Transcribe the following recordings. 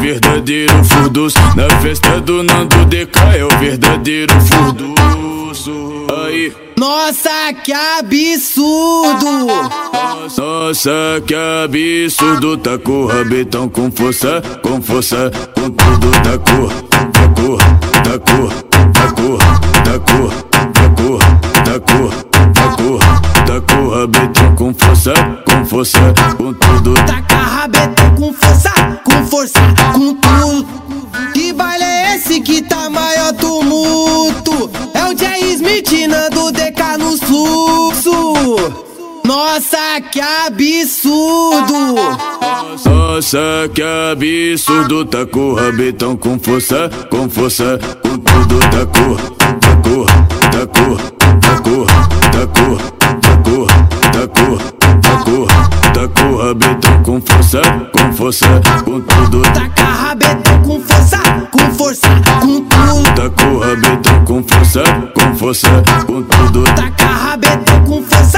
verdadeiro furdus. Na festa do Nando DK é o verdadeiro furduço. Aí. Nossa, que absurdo! Nossa, que absurdo. Tá com o rabetão com força, com força, com tudo da cor, da cor, da cor, da cor, da cor, da cor, da cor, da cor, da cor, rabetão com força, força, com tudo. Taca rabetão com força, com força, com tudo. Que baile é esse que tá maior tumulto? É o Jay Smith Nando DK no fluxo. Nossa, que absurdo! Nossa, que absurdo. Tá com o rabetão com força, com força, com tudo da cor, da cor, da cor, da cor, da cor, rabetão com força, com força, com tudo. Taca rabetão com força, com força, com tudo. Tá com o rabetão com força, com força, com tudo. Taca rabetão com força,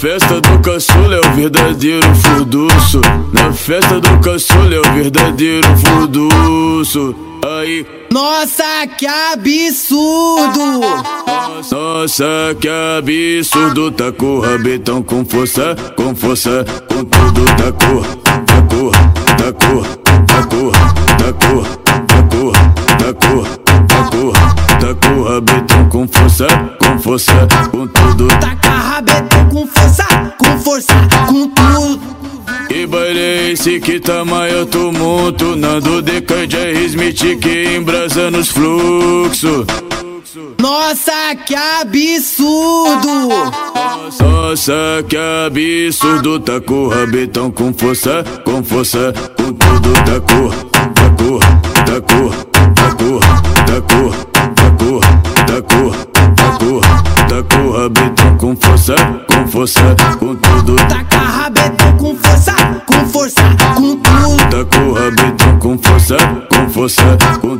festa do caçula é o verdadeiro furduço. Na festa do caçula é o verdadeiro furduço. Aí. Nossa, que absurdo! Nossa, que absurdo. Tá com o rabetão com força, com força, com tudo da cor, com força, com força, com tudo. Taca rabetão com força, com força, com tudo. E baile é esse que tá maior tumulto Nando DK Jerry Smith que embrasa nos fluxos Nossa, que absurdo! Nossa, que absurdo Tá com o rabetão com força, com força Com tudo da cor, da cor, da cor, força, com tudo Taca rabetão com força, com força, com tudo. Tá com o rabetão com força, com força, com tudo Taca